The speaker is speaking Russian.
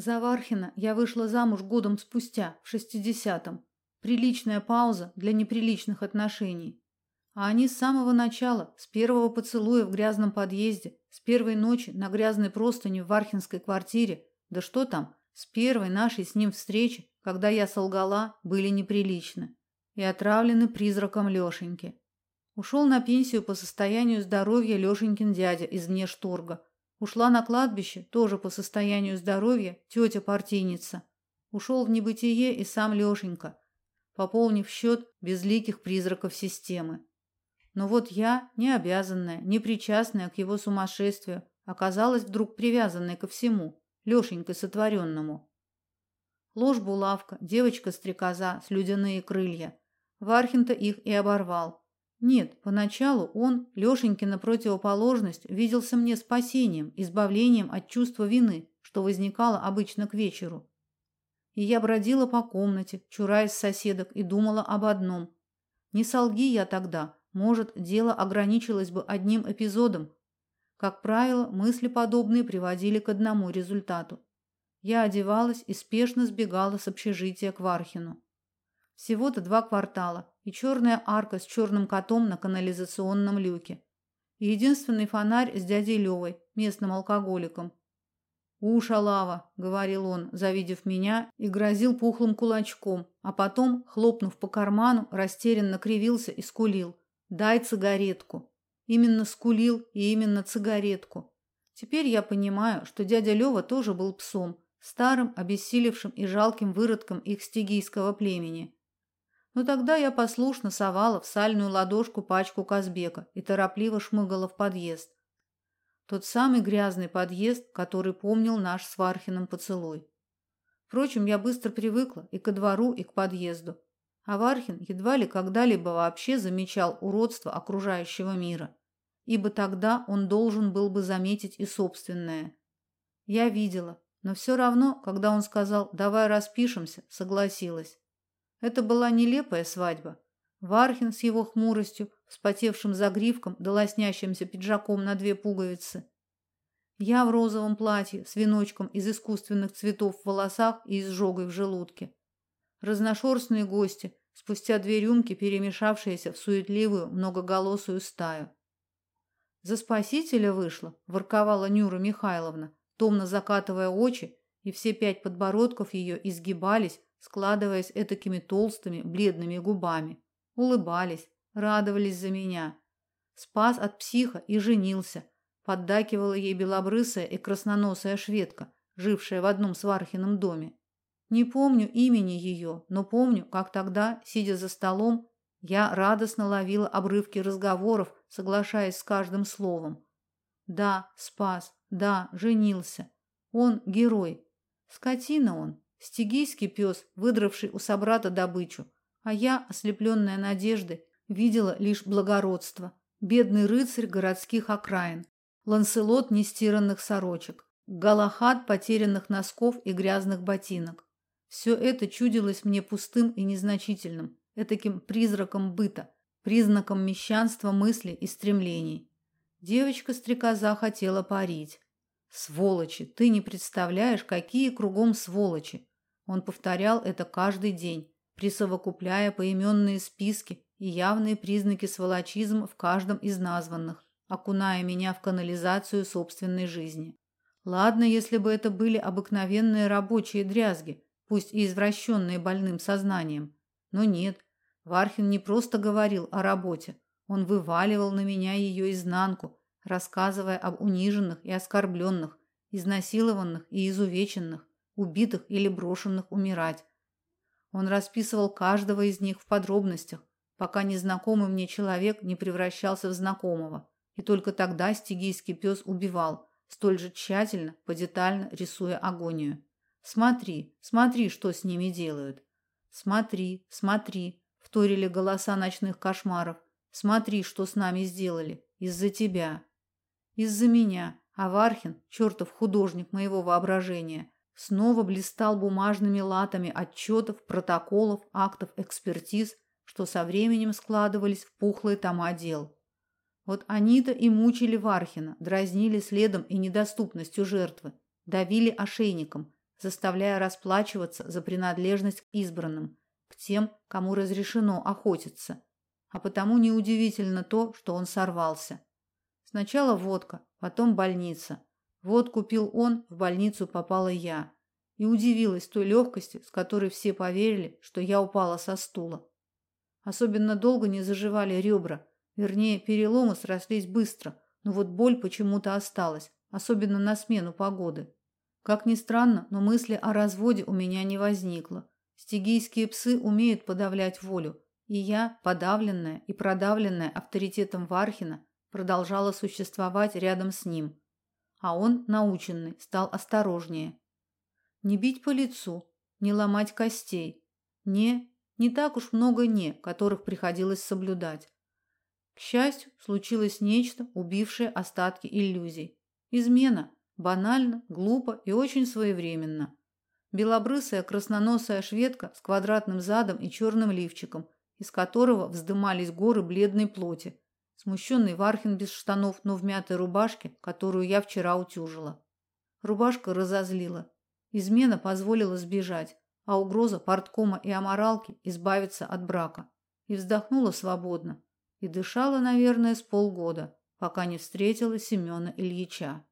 За Вархина я вышла замуж годом спустя, в шестидесятом. Приличная пауза для неприличных отношений. А они с самого начала, с первого поцелуя в грязном подъезде, с первой ночи на грязной простыне в Вархинской квартире, да что там, с первой нашей с ним встречи, когда я солгала, были неприличны и отравлены призраком Лёшеньки. Ушел на пенсию по состоянию здоровья Лёшенькин дядя из внешторга. Ушла на кладбище тоже по состоянию здоровья тетя партийница. Ушел в небытие и сам Лёшенька, пополнив счет безликих призраков системы. Но вот я, не обязанная, не причастная к его сумасшествию, оказалась вдруг привязанной ко всему, Лёшенькой сотворенному. Ложь-булавка, девочка-стрекоза, слюдяные крылья. Вархин-то их и оборвал. Нет, поначалу он, Лёшенькина противоположность, виделся мне спасением, избавлением от чувства вины, что возникало обычно к вечеру. И я бродила по комнате, чураясь соседок, и думала об одном. Не солги я тогда, может, дело ограничилось бы одним эпизодом. Как правило, мысли подобные приводили к одному результату. Я одевалась и спешно сбегала с общежития к Вархину. Всего-то два квартала и черная арка с черным котом на канализационном люке. И единственный фонарь с дядей Левой, местным алкоголиком. «У, шалава», — говорил он, завидев меня, и грозил пухлым кулачком, а потом, хлопнув по карману, растерянно кривился и скулил. «Дай цигаретку». Именно скулил и именно цигаретку. Теперь я понимаю, что дядя Лева тоже был псом, старым, обессилевшим и жалким выродком их стигийского племени. Но тогда я послушно совала в сальную ладошку пачку Казбека и торопливо шмыгала в подъезд. Тот самый грязный подъезд, который помнил наш с Вархиным поцелуй. Впрочем, я быстро привыкла и ко двору, и к подъезду. А Вархин едва ли когда-либо вообще замечал уродство окружающего мира, ибо тогда он должен был бы заметить и собственное. Я видела, но все равно, когда он сказал «давай распишемся», согласилась. Это была нелепая свадьба. Вархин с его хмуростью, вспотевшим загривком да лоснящимся пиджаком на две пуговицы. Я в розовом платье с веночком из искусственных цветов в волосах и изжогой в желудке. Разношерстные гости, спустя две рюмки, перемешавшиеся в суетливую многоголосую стаю. За спасителя вышла, ворковала Нюра Михайловна, томно закатывая очи, и все пять подбородков ее изгибались, складываясь этакими толстыми, бледными губами. Улыбались, радовались за меня. Спас от психа и женился. Поддакивала ей белобрысая и красноносая шведка, жившая в одном свархином доме. Не помню имени ее, но помню, как тогда, сидя за столом, я радостно ловила обрывки разговоров, соглашаясь с каждым словом. Да, спас, да, женился. Он герой. Скотина он, Стигийский пес, выдравший у собрата добычу, а я, ослепленная надеждой, видела лишь благородство. Бедный рыцарь городских окраин, ланселот нестиранных сорочек, галахад потерянных носков и грязных ботинок. Все это чудилось мне пустым и незначительным, этаким призраком быта, признаком мещанства мыслей и стремлений. Девочка-стрекоза хотела парить. Сволочи, ты не представляешь, какие кругом сволочи. Он повторял это каждый день, присовокупляя поименные списки и явные признаки сволочизма в каждом из названных, окуная меня в канализацию собственной жизни. Ладно, если бы это были обыкновенные рабочие дрязги, пусть и извращенные больным сознанием. Но нет, Вархин не просто говорил о работе, он вываливал на меня ее изнанку, рассказывая об униженных и оскорбленных, изнасилованных и изувеченных, убитых или брошенных умирать. Он расписывал каждого из них в подробностях, пока незнакомый мне человек не превращался в знакомого. И только тогда стигийский пес убивал, столь же тщательно, подетально рисуя агонию. Смотри, смотри, что с ними делают. Смотри, смотри, вторили голоса ночных кошмаров. Смотри, что с нами сделали из-за тебя. Из-за меня. А Вархин, чертов художник моего воображения, снова блистал бумажными латами отчетов, протоколов, актов экспертиз, что со временем складывались в пухлые тома дел. Вот они-то и мучили Вархина, дразнили следом и недоступностью жертвы, давили ошейником, заставляя расплачиваться за принадлежность к избранным, к тем, кому разрешено охотиться. А потому неудивительно то, что он сорвался. Сначала водка, потом больница. Водку пил он, в больницу попала я. И удивилась той легкости, с которой все поверили, что я упала со стула. Особенно долго не заживали ребра, вернее, переломы срослись быстро, но вот боль почему-то осталась, особенно на смену погоды. Как ни странно, но мысли о разводе у меня не возникло. Стигийские псы умеют подавлять волю, и я, подавленная и продавленная авторитетом Вархина, продолжала существовать рядом с ним. А он, наученный, стал осторожнее. Не бить по лицу, не ломать костей. Не, не так уж много не, которых приходилось соблюдать. К счастью, случилось нечто, убившее остатки иллюзий. Измена, банально, глупо и очень своевременно. Белобрысая красноносая шведка с квадратным задом и черным лифчиком, из которого вздымались горы бледной плоти, Смущенный Вархин без штанов, но в мятой рубашке, которую я вчера утюжила. Рубашка разозлила. Измена позволила сбежать, а угроза порткома и аморалки избавиться от брака. И вздохнула свободно. И дышала, наверное, с полгода, пока не встретила Семена Ильича.